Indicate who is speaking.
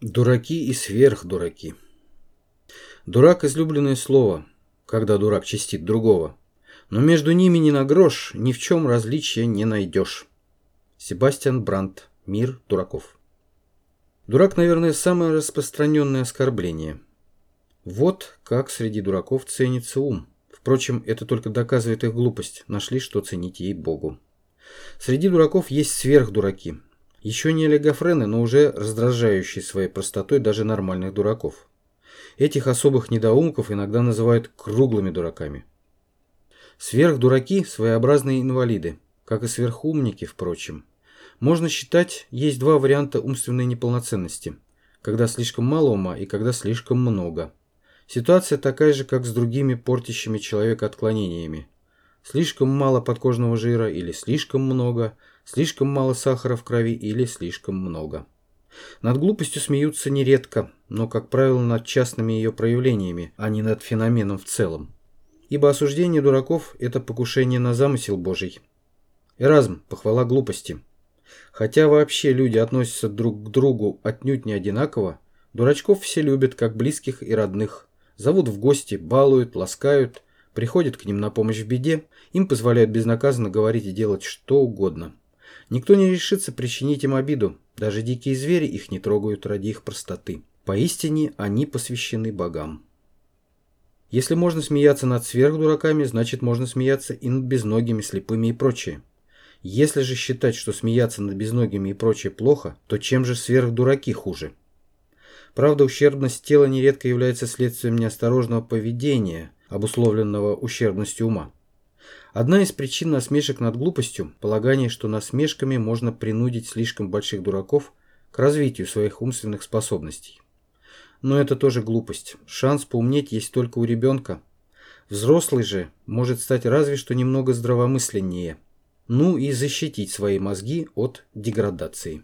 Speaker 1: Дураки и сверхдураки. Дурак – излюбленное слово, когда дурак чистит другого. Но между ними ни на грош, ни в чем различия не найдешь. Себастьян Брандт. Мир дураков. Дурак, наверное, самое распространенное оскорбление. Вот как среди дураков ценится ум. Впрочем, это только доказывает их глупость. Нашли, что ценить ей Богу. Среди дураков есть сверхдураки – еще не олигофрены, но уже раздражающие своей простотой даже нормальных дураков. Этих особых недоумков иногда называют круглыми дураками. Сверхдураки – своеобразные инвалиды, как и сверхумники, впрочем. Можно считать, есть два варианта умственной неполноценности – когда слишком мало ума и когда слишком много. Ситуация такая же, как с другими портящими человека отклонениями. Слишком мало подкожного жира или слишком много – Слишком мало сахара в крови или слишком много. Над глупостью смеются нередко, но, как правило, над частными ее проявлениями, а не над феноменом в целом. Ибо осуждение дураков – это покушение на замысел Божий. Эразм – похвала глупости. Хотя вообще люди относятся друг к другу отнюдь не одинаково, дурачков все любят как близких и родных. Зовут в гости, балуют, ласкают, приходят к ним на помощь в беде, им позволяют безнаказанно говорить и делать что угодно. Никто не решится причинить им обиду, даже дикие звери их не трогают ради их простоты. Поистине они посвящены богам. Если можно смеяться над сверхдураками, значит можно смеяться и над безногими, слепыми и прочее. Если же считать, что смеяться над безногими и прочее плохо, то чем же сверхдураки хуже? Правда, ущербность тела нередко является следствием неосторожного поведения, обусловленного ущербностью ума. Одна из причин насмешек над глупостью – полагание, что насмешками можно принудить слишком больших дураков к развитию своих умственных способностей. Но это тоже глупость. Шанс поумнеть есть только у ребенка. Взрослый же может стать разве что немного здравомысленнее. Ну и защитить свои мозги от деградации.